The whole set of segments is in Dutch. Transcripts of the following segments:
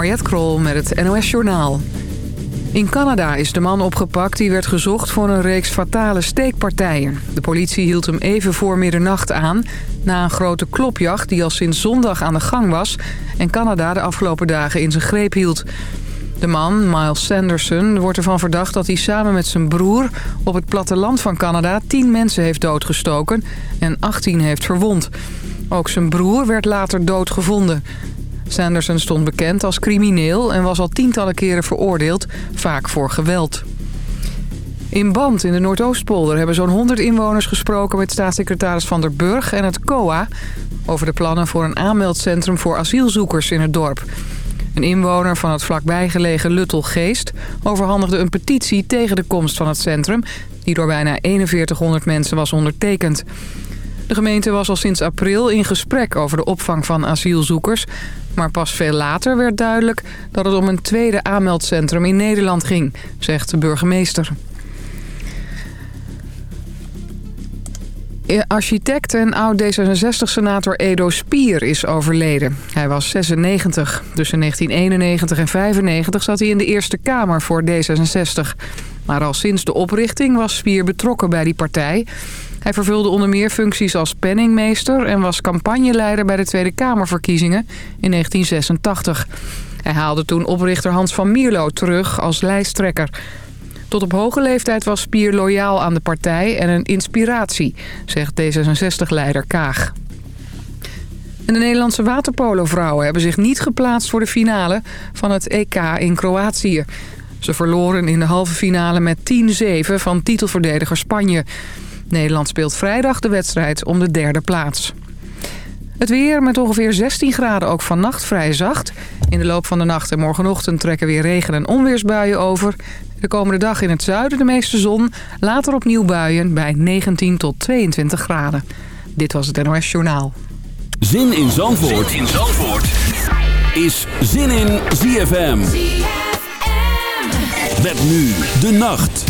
Mariette Krol met het NOS Journaal. In Canada is de man opgepakt die werd gezocht voor een reeks fatale steekpartijen. De politie hield hem even voor middernacht aan... na een grote klopjacht die al sinds zondag aan de gang was... en Canada de afgelopen dagen in zijn greep hield. De man, Miles Sanderson, wordt ervan verdacht dat hij samen met zijn broer... op het platteland van Canada 10 mensen heeft doodgestoken en 18 heeft verwond. Ook zijn broer werd later doodgevonden. Sanderson stond bekend als crimineel en was al tientallen keren veroordeeld, vaak voor geweld. In Band in de Noordoostpolder hebben zo'n 100 inwoners gesproken met staatssecretaris Van der Burg en het COA... over de plannen voor een aanmeldcentrum voor asielzoekers in het dorp. Een inwoner van het vlakbijgelegen Luttelgeest overhandigde een petitie tegen de komst van het centrum... die door bijna 4100 mensen was ondertekend. De gemeente was al sinds april in gesprek over de opvang van asielzoekers... maar pas veel later werd duidelijk dat het om een tweede aanmeldcentrum in Nederland ging, zegt de burgemeester. Architect en oud-D66-senator Edo Spier is overleden. Hij was 96. Tussen 1991 en 95 zat hij in de Eerste Kamer voor D66. Maar al sinds de oprichting was Spier betrokken bij die partij... Hij vervulde onder meer functies als penningmeester... en was campagneleider bij de Tweede Kamerverkiezingen in 1986. Hij haalde toen oprichter Hans van Mierlo terug als lijsttrekker. Tot op hoge leeftijd was Spier loyaal aan de partij en een inspiratie, zegt D66-leider Kaag. De Nederlandse waterpolovrouwen hebben zich niet geplaatst voor de finale van het EK in Kroatië. Ze verloren in de halve finale met 10-7 van titelverdediger Spanje. Nederland speelt vrijdag de wedstrijd om de derde plaats. Het weer met ongeveer 16 graden ook vannacht vrij zacht. In de loop van de nacht en morgenochtend trekken weer regen- en onweersbuien over. De komende dag in het zuiden de meeste zon. Later opnieuw buien bij 19 tot 22 graden. Dit was het NOS Journaal. Zin in Zandvoort, zin in Zandvoort. is Zin in ZFM. ZFM. Met nu de nacht.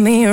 me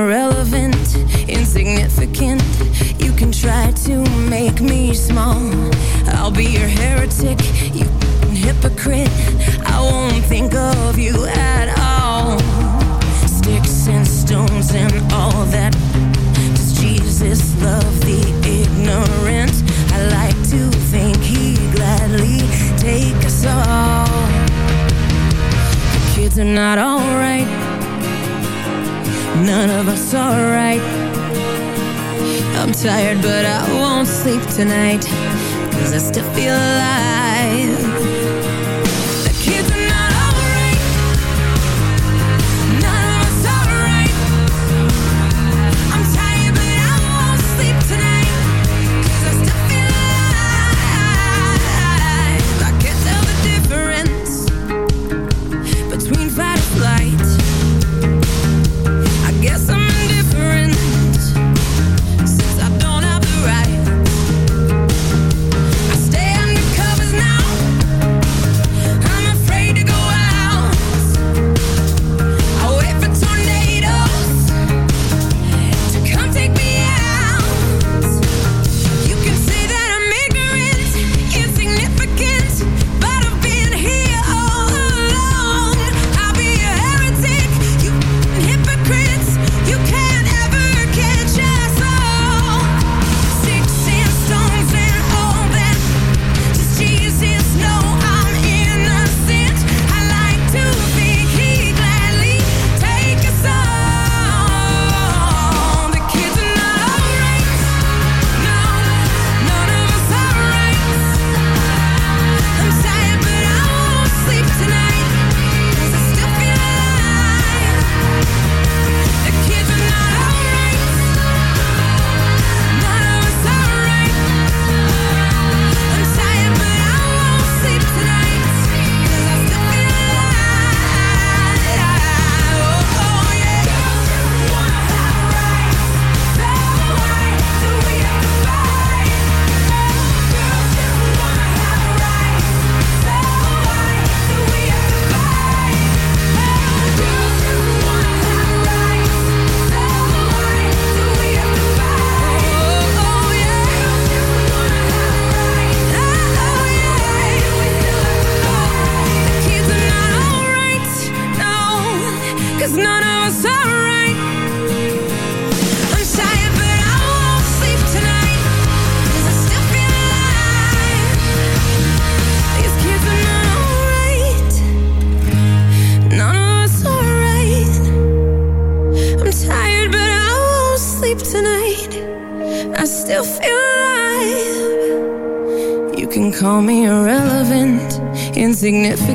significant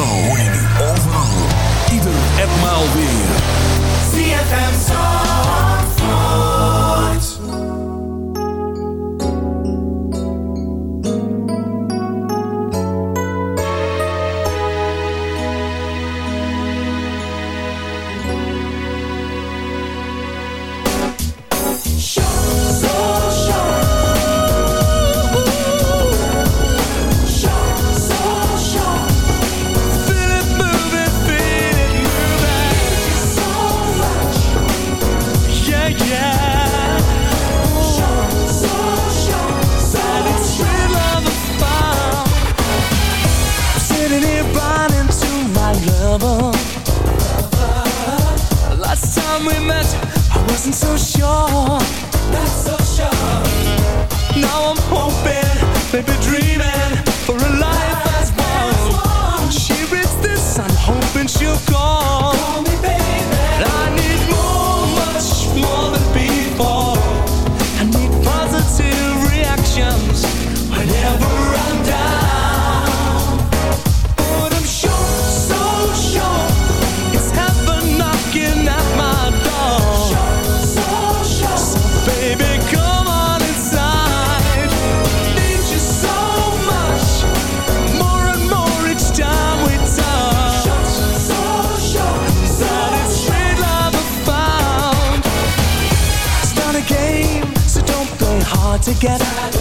together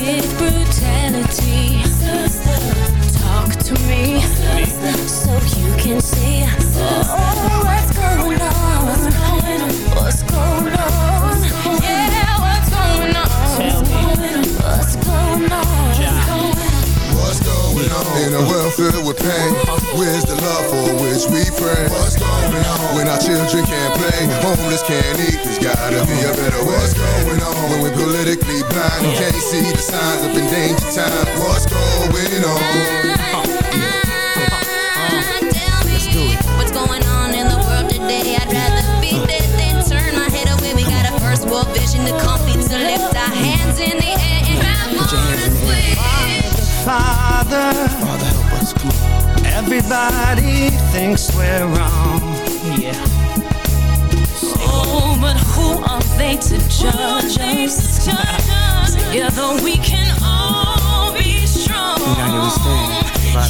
with brutality. Talk to me so you can see. we pray. What's going on? When our children can't play, homeless can't eat, there's gotta be a better way. What's going on? When we're politically blind, can't see the signs of endangered time. What's going on? What's going on in the world today? I'd rather than turn my head away. We got a first world vision comfy lift our hands in the air and on Father. Everybody thinks we're wrong, yeah. Oh, but who are they to judge us? Together we can all be strong.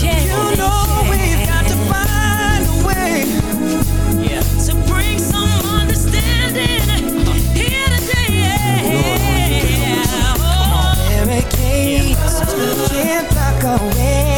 Yeah, you know we've got to find a way yeah. to bring some understanding here today. Yeah. Oh, Mary Kate, can't back away.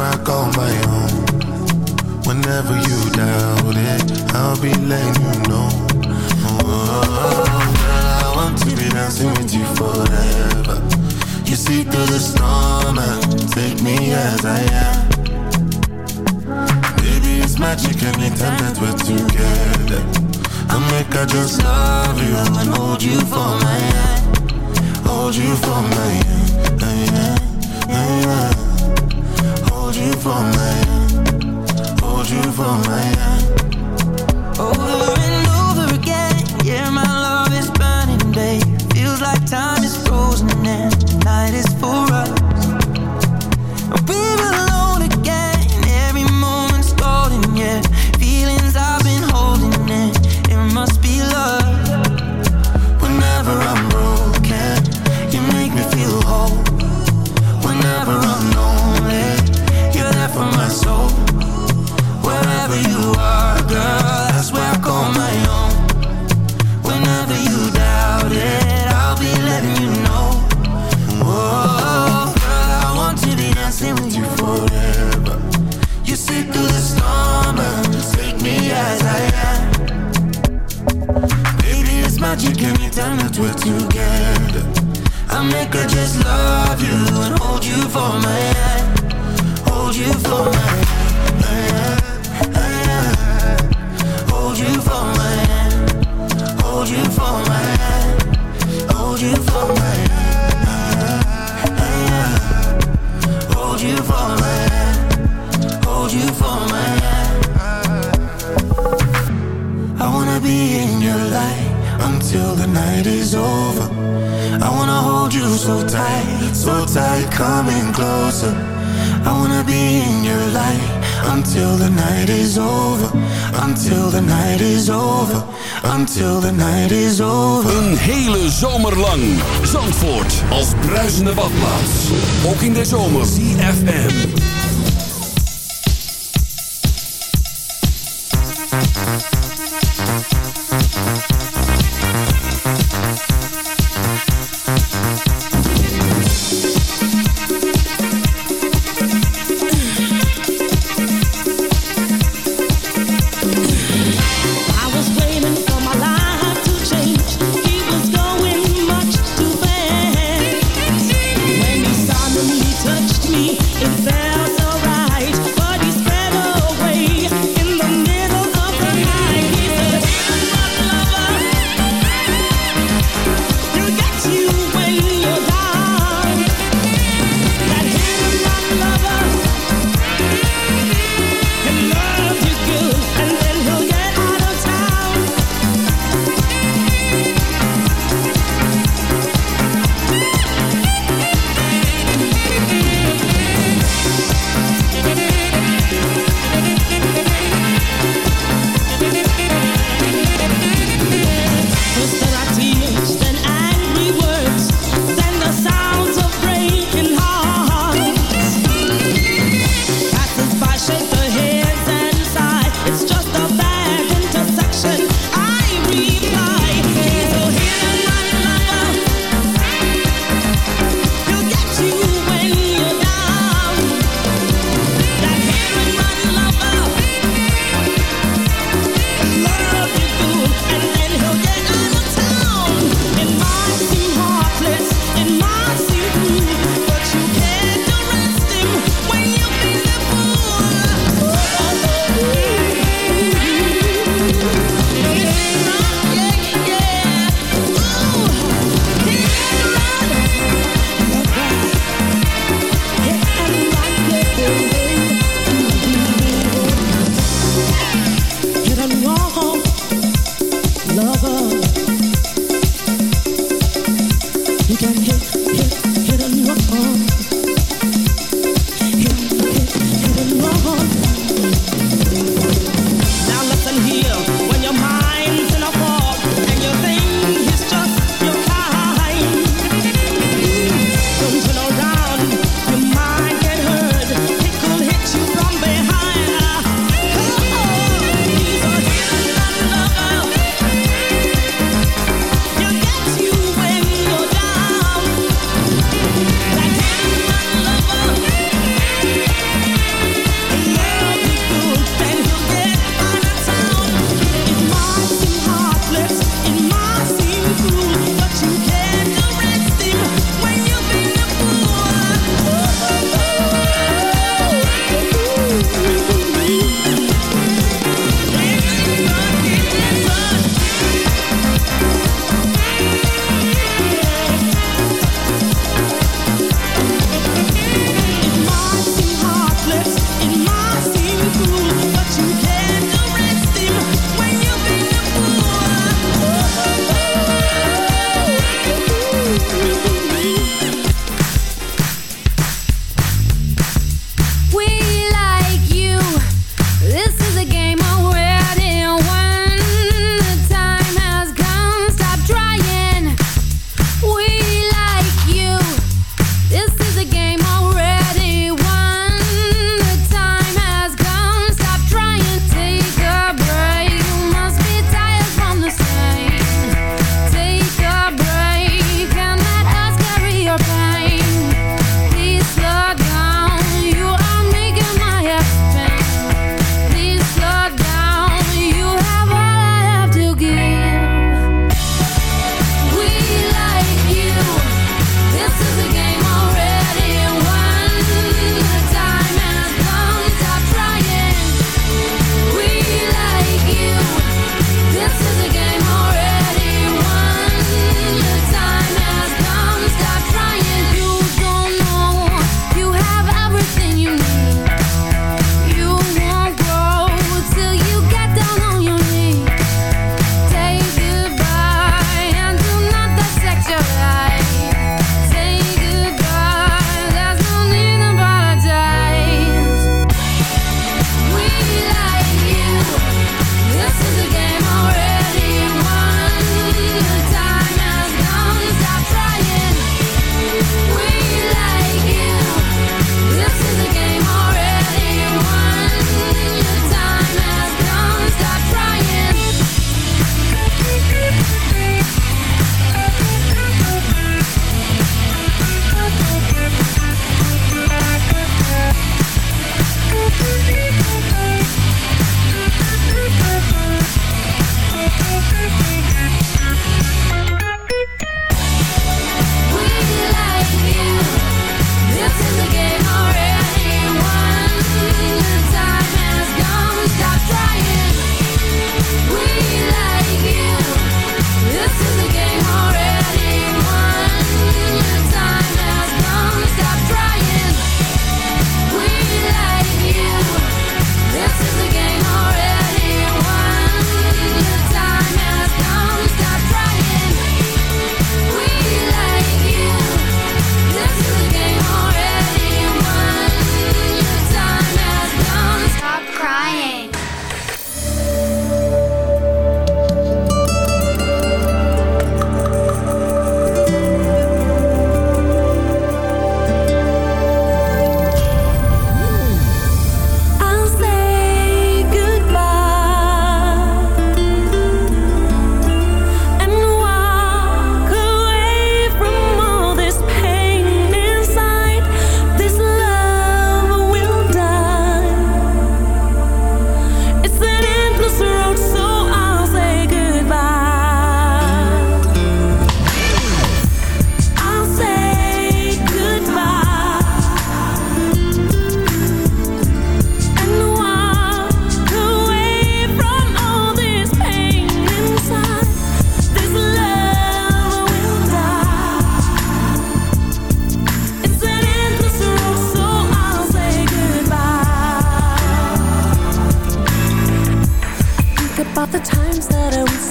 I call my home. Whenever you doubt it, I'll be letting you know. Oh, I want to be dancing with you forever. You see through the storm and take me as I am. Baby, it's magic anytime that we're together. I make I just love you and hold you for my hand. Hold you for my hand. hand. Hold you for my hand. Hold you for my hand. Just love you and hold you for my hand. Hold you for my hand. Hold you for my hand. Hold you for my hand. Hold you for my hand. Hold you for my hand. Hold you for my hand. I wanna be in your light until the night is over. Hold you so tight, so tight, coming closer. I wanna be in your light until the night is over. Until the night is over. Until the night is over. Een hele zomer lang. Zandvoort als bruisende badplaats. Ook in de zomer. CFM.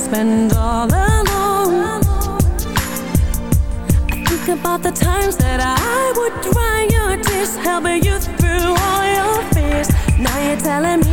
Spend all alone. I think about the times that I would dry your tears, helping you through all your fears. Now you're telling me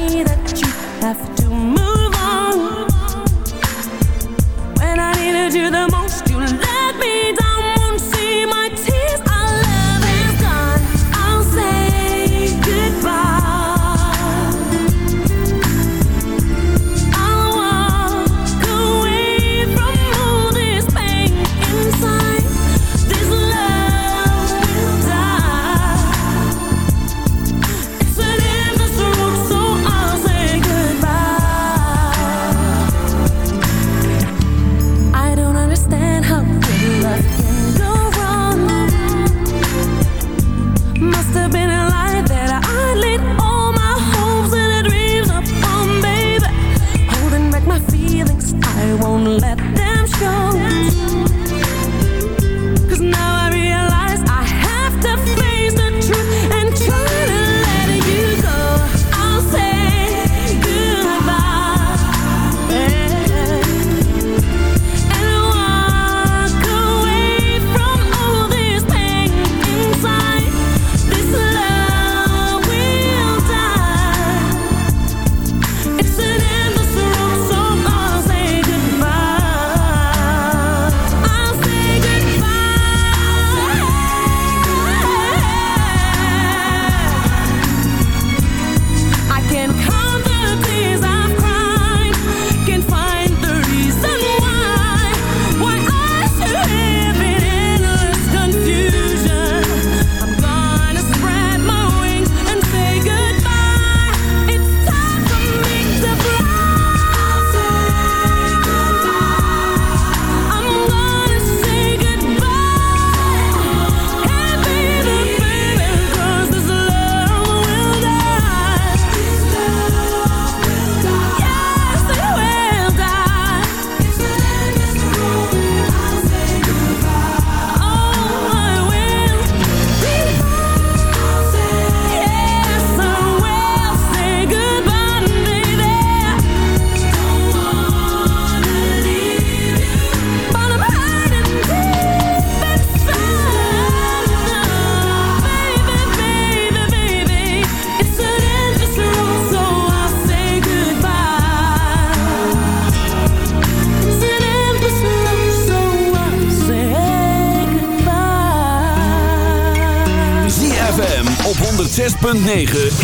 106.9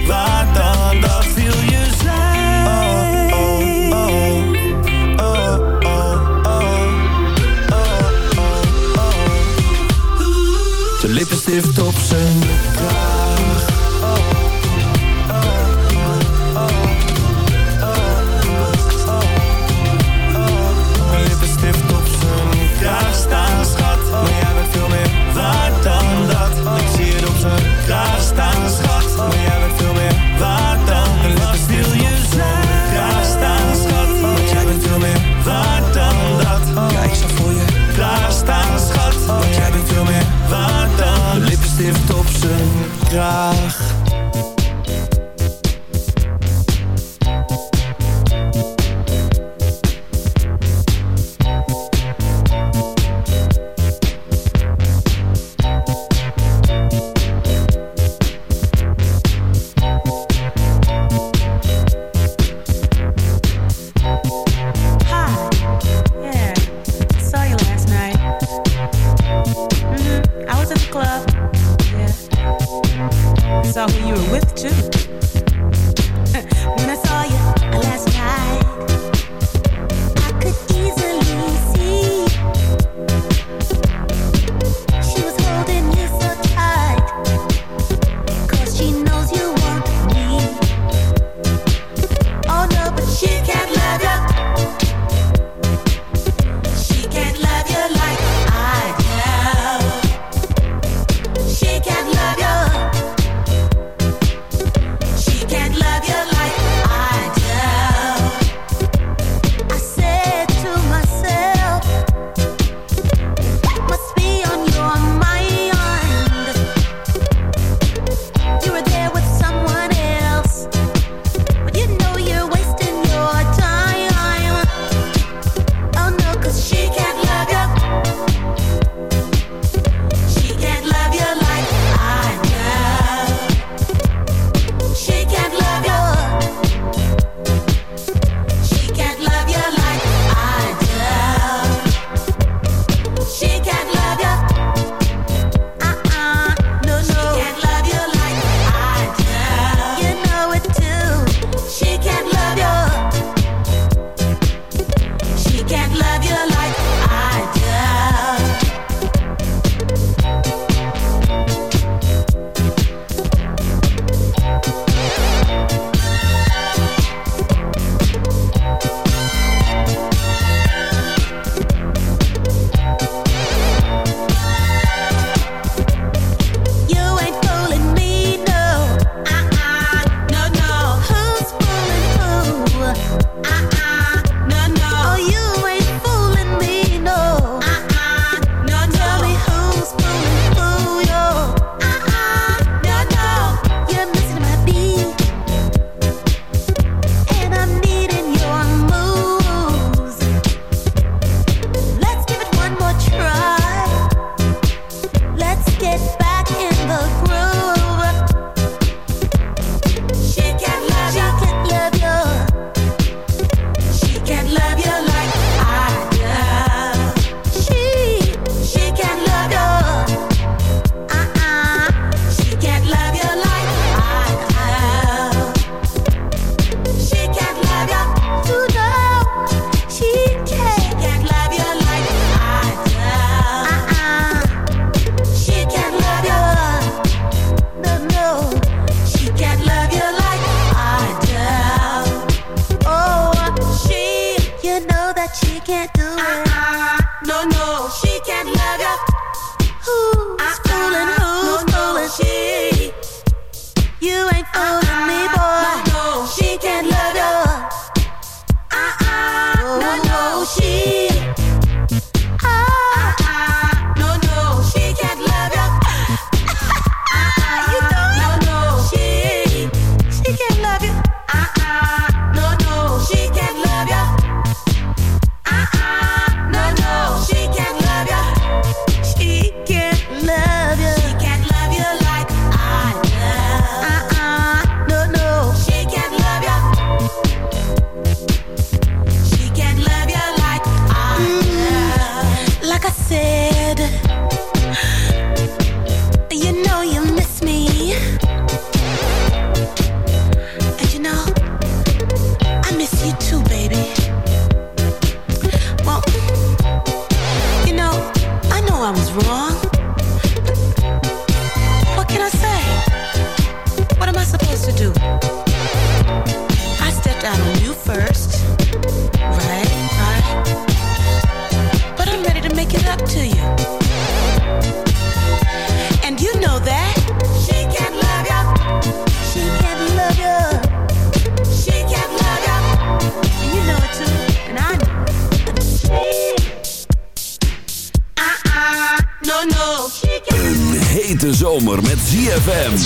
Een hete zomer met ZFM.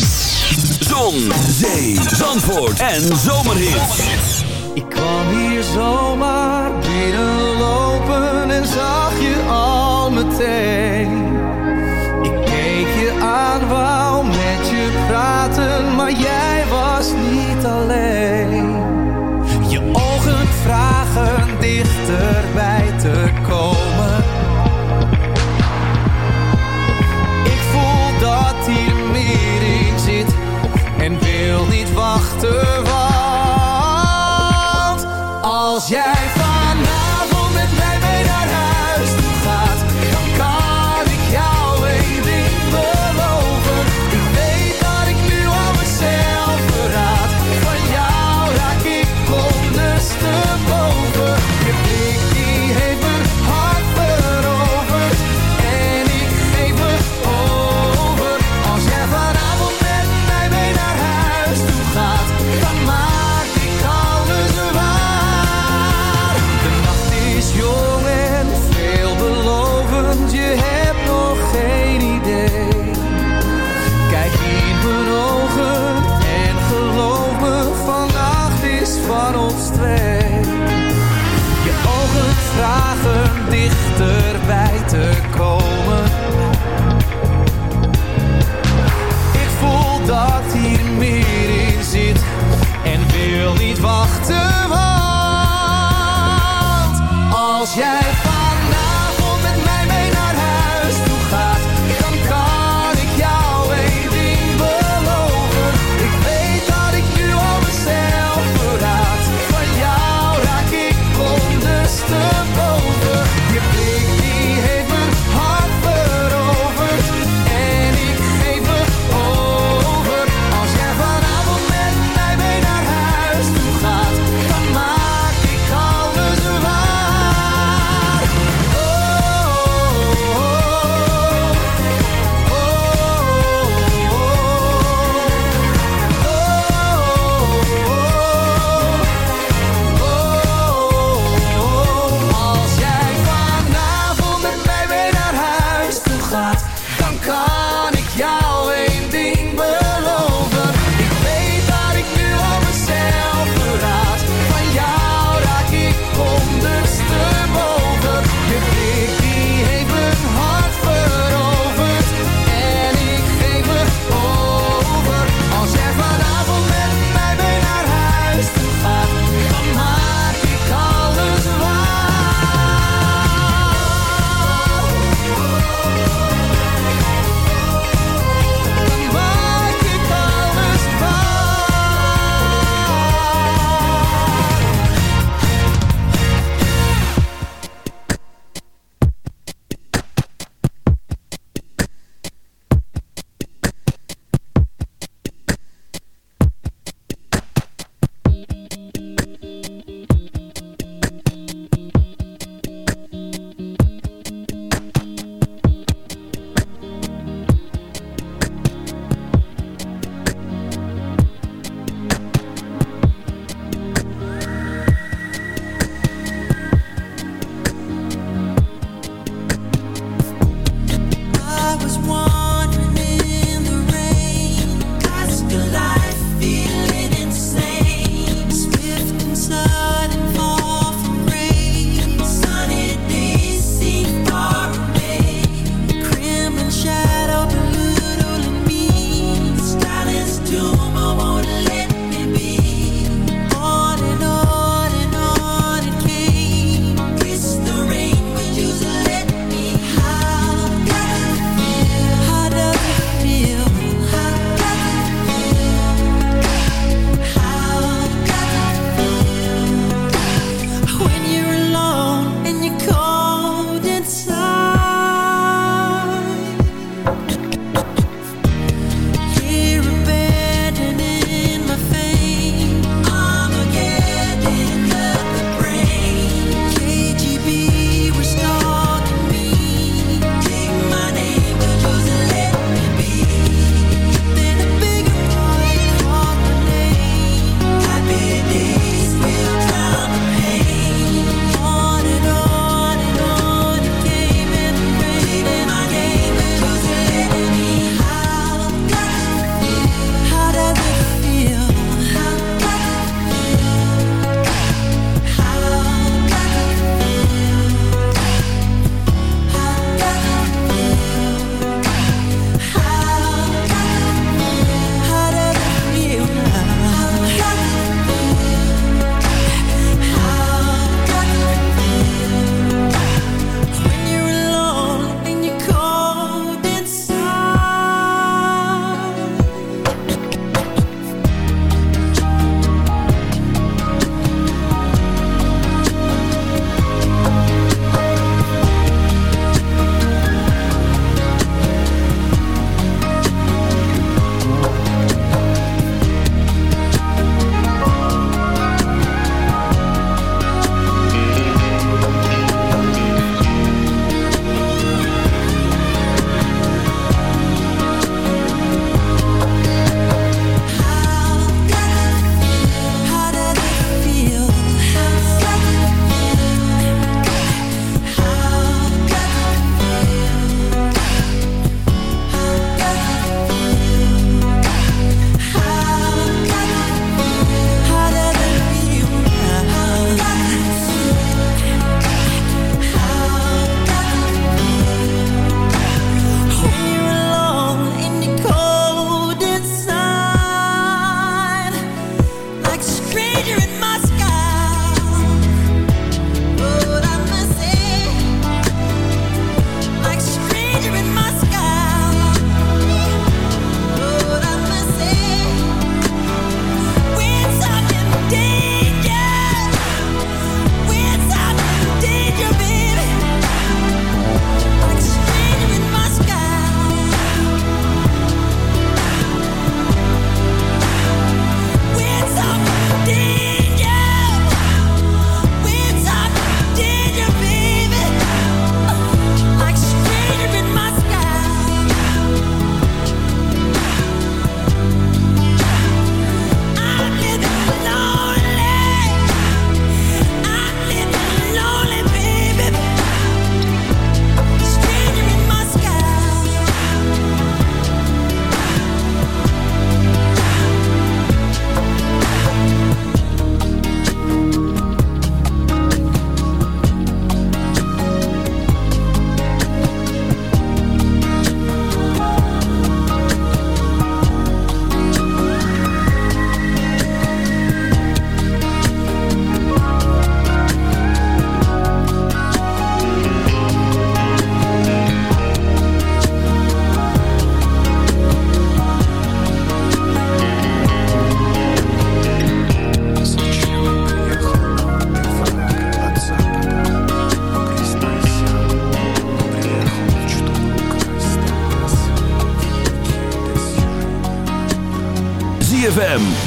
Zon, zee, zandvoort en zomerhit. Ik kwam hier zomaar binnenlopen en zag je al meteen. Ik keek je aan, wou met je praten, maar jij was niet alleen. Je ogen vragen dichter yeah.